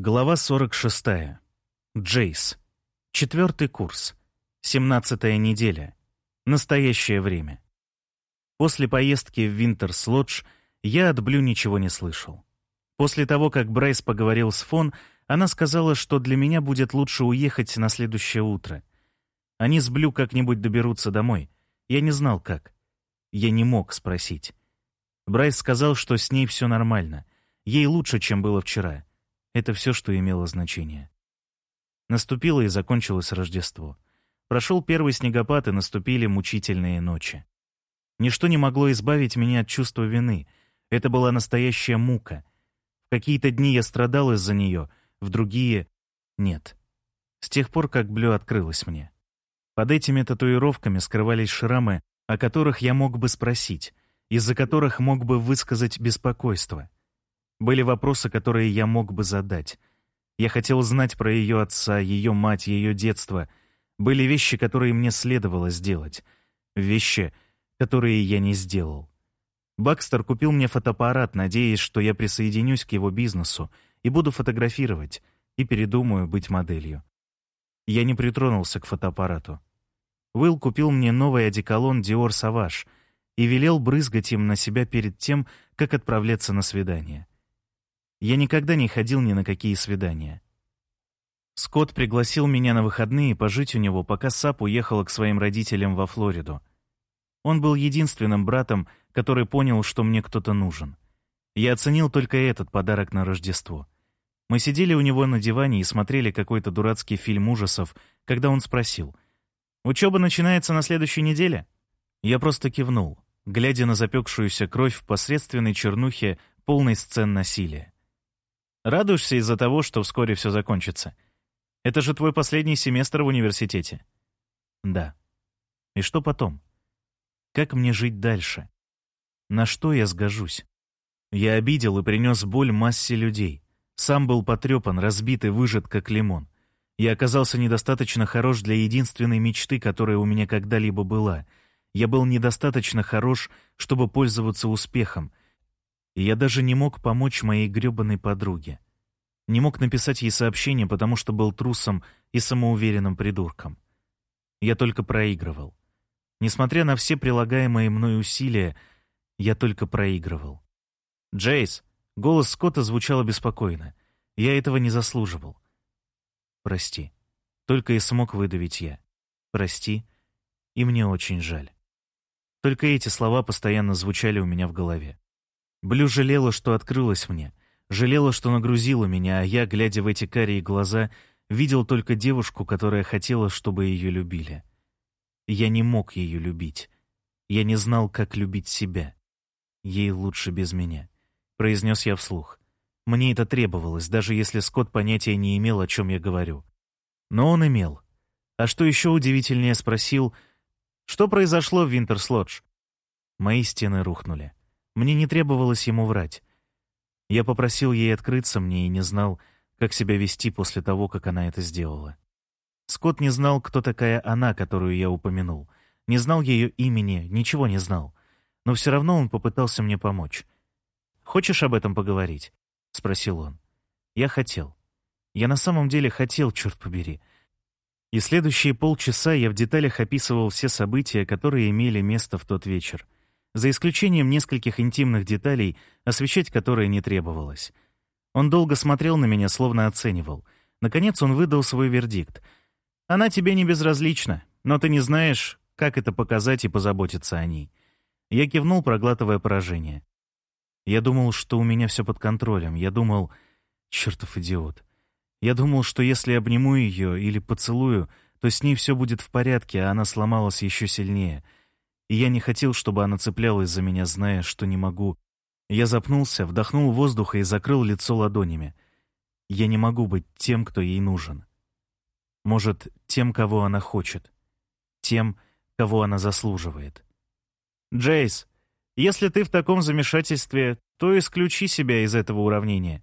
Глава 46. Джейс. Четвертый курс. Семнадцатая неделя. Настоящее время. После поездки в Винтерс Лодж я от Блю ничего не слышал. После того, как Брайс поговорил с Фон, она сказала, что для меня будет лучше уехать на следующее утро. Они с Блю как-нибудь доберутся домой. Я не знал, как. Я не мог спросить. Брайс сказал, что с ней все нормально. Ей лучше, чем было вчера. Это все, что имело значение. Наступило и закончилось Рождество. Прошел первый снегопад, и наступили мучительные ночи. Ничто не могло избавить меня от чувства вины. Это была настоящая мука. В какие-то дни я страдал из-за нее, в другие — нет. С тех пор, как Блю открылась мне. Под этими татуировками скрывались шрамы, о которых я мог бы спросить, из-за которых мог бы высказать беспокойство. Были вопросы, которые я мог бы задать. Я хотел знать про ее отца, ее мать, ее детство. Были вещи, которые мне следовало сделать. Вещи, которые я не сделал. Бакстер купил мне фотоаппарат, надеясь, что я присоединюсь к его бизнесу и буду фотографировать, и передумаю быть моделью. Я не притронулся к фотоаппарату. Уилл купил мне новый одеколон Dior Savage и велел брызгать им на себя перед тем, как отправляться на свидание. Я никогда не ходил ни на какие свидания. Скотт пригласил меня на выходные пожить у него, пока Сап уехала к своим родителям во Флориду. Он был единственным братом, который понял, что мне кто-то нужен. Я оценил только этот подарок на Рождество. Мы сидели у него на диване и смотрели какой-то дурацкий фильм ужасов, когда он спросил, «Учеба начинается на следующей неделе?» Я просто кивнул, глядя на запекшуюся кровь в посредственной чернухе полной сцен насилия. Радуешься из-за того, что вскоре все закончится. Это же твой последний семестр в университете. Да. И что потом? Как мне жить дальше? На что я сгожусь? Я обидел и принес боль массе людей. Сам был потрепан, разбит и выжат, как лимон. Я оказался недостаточно хорош для единственной мечты, которая у меня когда-либо была. Я был недостаточно хорош, чтобы пользоваться успехом, и я даже не мог помочь моей грёбаной подруге. Не мог написать ей сообщение, потому что был трусом и самоуверенным придурком. Я только проигрывал. Несмотря на все прилагаемые мной усилия, я только проигрывал. «Джейс!» — голос Скотта звучал обеспокоенно. Я этого не заслуживал. «Прости». Только и смог выдавить я. «Прости, и мне очень жаль». Только эти слова постоянно звучали у меня в голове. Блю жалела, что открылась мне, жалела, что нагрузила меня, а я, глядя в эти карие глаза, видел только девушку, которая хотела, чтобы ее любили. Я не мог ее любить. Я не знал, как любить себя. Ей лучше без меня, произнес я вслух. Мне это требовалось, даже если Скотт понятия не имел, о чем я говорю. Но он имел. А что еще удивительнее, спросил, что произошло в Винтерслодж? Мои стены рухнули. Мне не требовалось ему врать. Я попросил ей открыться мне и не знал, как себя вести после того, как она это сделала. Скотт не знал, кто такая она, которую я упомянул. Не знал ее имени, ничего не знал. Но все равно он попытался мне помочь. «Хочешь об этом поговорить?» — спросил он. Я хотел. Я на самом деле хотел, черт побери. И следующие полчаса я в деталях описывал все события, которые имели место в тот вечер — за исключением нескольких интимных деталей, освещать которые не требовалось. Он долго смотрел на меня, словно оценивал. Наконец он выдал свой вердикт. «Она тебе не безразлична, но ты не знаешь, как это показать и позаботиться о ней». Я кивнул, проглатывая поражение. Я думал, что у меня все под контролем. Я думал... Чертов идиот. Я думал, что если обниму ее или поцелую, то с ней все будет в порядке, а она сломалась еще сильнее — и я не хотел, чтобы она цеплялась за меня, зная, что не могу. Я запнулся, вдохнул воздуха и закрыл лицо ладонями. Я не могу быть тем, кто ей нужен. Может, тем, кого она хочет. Тем, кого она заслуживает. «Джейс, если ты в таком замешательстве, то исключи себя из этого уравнения.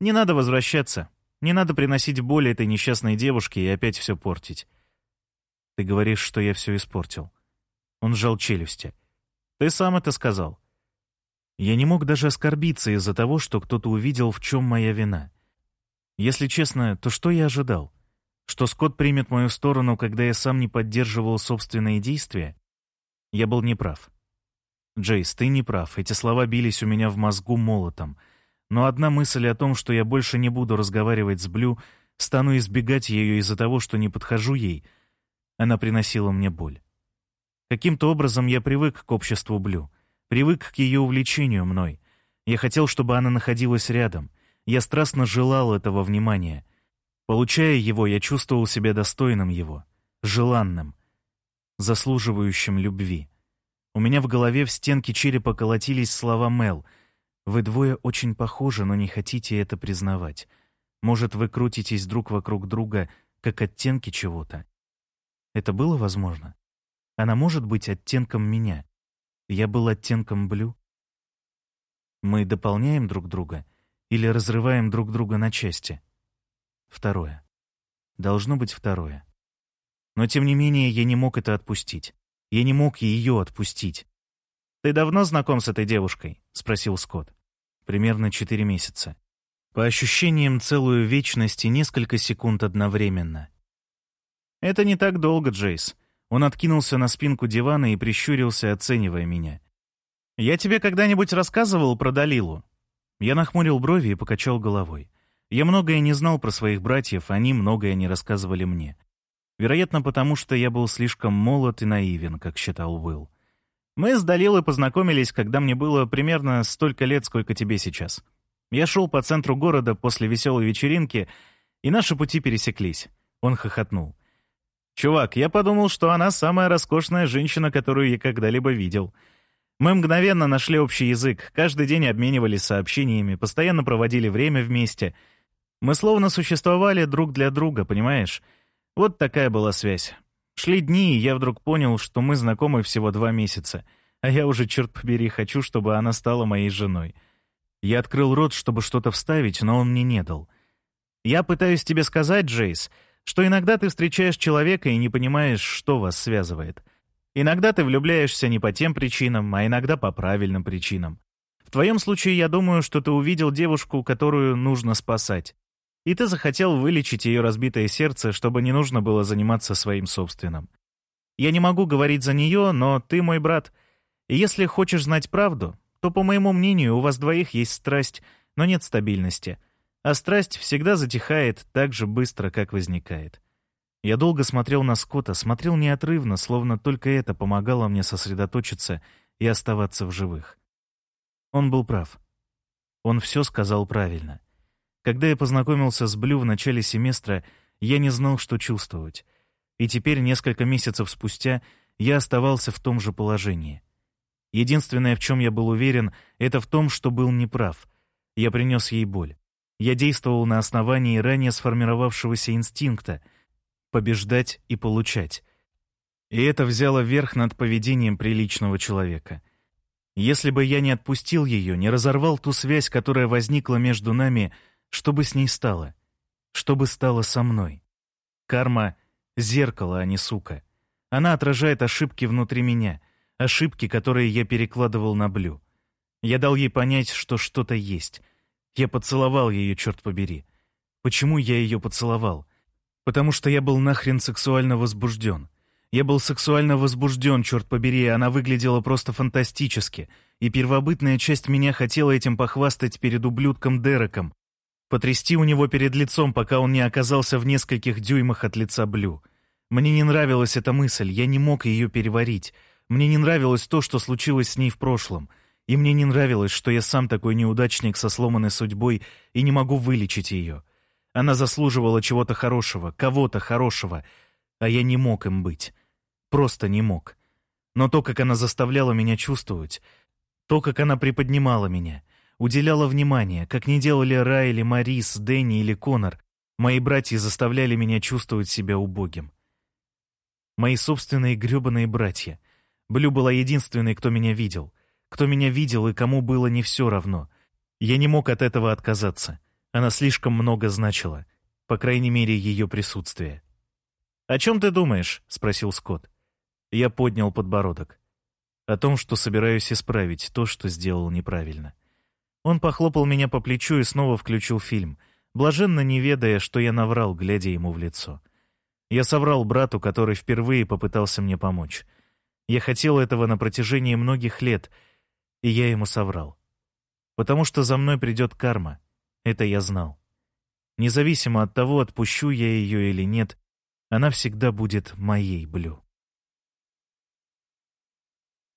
Не надо возвращаться. Не надо приносить боль этой несчастной девушке и опять все портить. Ты говоришь, что я все испортил. Он сжал челюсти. «Ты сам это сказал». Я не мог даже оскорбиться из-за того, что кто-то увидел, в чем моя вина. Если честно, то что я ожидал? Что Скотт примет мою сторону, когда я сам не поддерживал собственные действия? Я был неправ. Джейс, ты не прав. Эти слова бились у меня в мозгу молотом. Но одна мысль о том, что я больше не буду разговаривать с Блю, стану избегать ее из-за того, что не подхожу ей, она приносила мне боль. Каким-то образом я привык к обществу Блю, привык к ее увлечению мной. Я хотел, чтобы она находилась рядом. Я страстно желал этого внимания. Получая его, я чувствовал себя достойным его, желанным, заслуживающим любви. У меня в голове в стенке черепа колотились слова Мел. «Вы двое очень похожи, но не хотите это признавать. Может, вы крутитесь друг вокруг друга, как оттенки чего-то?» Это было возможно? Она может быть оттенком меня. Я был оттенком Блю. Мы дополняем друг друга или разрываем друг друга на части? Второе. Должно быть второе. Но тем не менее я не мог это отпустить. Я не мог ее отпустить. «Ты давно знаком с этой девушкой?» — спросил Скотт. «Примерно четыре месяца. По ощущениям, целую вечность и несколько секунд одновременно». «Это не так долго, Джейс». Он откинулся на спинку дивана и прищурился, оценивая меня. «Я тебе когда-нибудь рассказывал про Далилу?» Я нахмурил брови и покачал головой. Я многое не знал про своих братьев, они многое не рассказывали мне. Вероятно, потому что я был слишком молод и наивен, как считал Уилл. Мы с Далилой познакомились, когда мне было примерно столько лет, сколько тебе сейчас. Я шел по центру города после веселой вечеринки, и наши пути пересеклись. Он хохотнул. «Чувак, я подумал, что она самая роскошная женщина, которую я когда-либо видел. Мы мгновенно нашли общий язык, каждый день обменивались сообщениями, постоянно проводили время вместе. Мы словно существовали друг для друга, понимаешь?» Вот такая была связь. Шли дни, и я вдруг понял, что мы знакомы всего два месяца, а я уже, черт побери, хочу, чтобы она стала моей женой. Я открыл рот, чтобы что-то вставить, но он мне не дал. Я пытаюсь тебе сказать, Джейс, что иногда ты встречаешь человека и не понимаешь, что вас связывает. Иногда ты влюбляешься не по тем причинам, а иногда по правильным причинам. В твоем случае я думаю, что ты увидел девушку, которую нужно спасать и ты захотел вылечить ее разбитое сердце, чтобы не нужно было заниматься своим собственным. Я не могу говорить за нее, но ты мой брат. И если хочешь знать правду, то, по моему мнению, у вас двоих есть страсть, но нет стабильности. А страсть всегда затихает так же быстро, как возникает. Я долго смотрел на Скотта, смотрел неотрывно, словно только это помогало мне сосредоточиться и оставаться в живых. Он был прав. Он все сказал правильно. Когда я познакомился с Блю в начале семестра, я не знал, что чувствовать. И теперь, несколько месяцев спустя, я оставался в том же положении. Единственное, в чем я был уверен, это в том, что был неправ. Я принес ей боль. Я действовал на основании ранее сформировавшегося инстинкта — побеждать и получать. И это взяло верх над поведением приличного человека. Если бы я не отпустил ее, не разорвал ту связь, которая возникла между нами — что бы с ней стало? Что бы стало со мной? Карма — зеркало, а не сука. Она отражает ошибки внутри меня, ошибки, которые я перекладывал на Блю. Я дал ей понять, что что-то есть. Я поцеловал ее, черт побери. Почему я ее поцеловал? Потому что я был нахрен сексуально возбужден. Я был сексуально возбужден, черт побери, и она выглядела просто фантастически, и первобытная часть меня хотела этим похвастать перед ублюдком Дереком, потрясти у него перед лицом, пока он не оказался в нескольких дюймах от лица Блю. Мне не нравилась эта мысль, я не мог ее переварить. Мне не нравилось то, что случилось с ней в прошлом. И мне не нравилось, что я сам такой неудачник со сломанной судьбой и не могу вылечить ее. Она заслуживала чего-то хорошего, кого-то хорошего, а я не мог им быть. Просто не мог. Но то, как она заставляла меня чувствовать, то, как она приподнимала меня — уделяла внимание, как не делали Райли, Марис, Дэнни или Конор. Мои братья заставляли меня чувствовать себя убогим. Мои собственные грёбаные братья. Блю была единственной, кто меня видел. Кто меня видел и кому было не все равно. Я не мог от этого отказаться. Она слишком много значила. По крайней мере, ее присутствие. «О чем ты думаешь?» — спросил Скотт. Я поднял подбородок. О том, что собираюсь исправить то, что сделал неправильно. Он похлопал меня по плечу и снова включил фильм. блаженно не ведая, что я наврал, глядя ему в лицо. Я соврал брату, который впервые попытался мне помочь. Я хотел этого на протяжении многих лет, и я ему соврал. Потому что за мной придет карма. Это я знал. Независимо от того, отпущу я ее или нет, она всегда будет моей, Блю.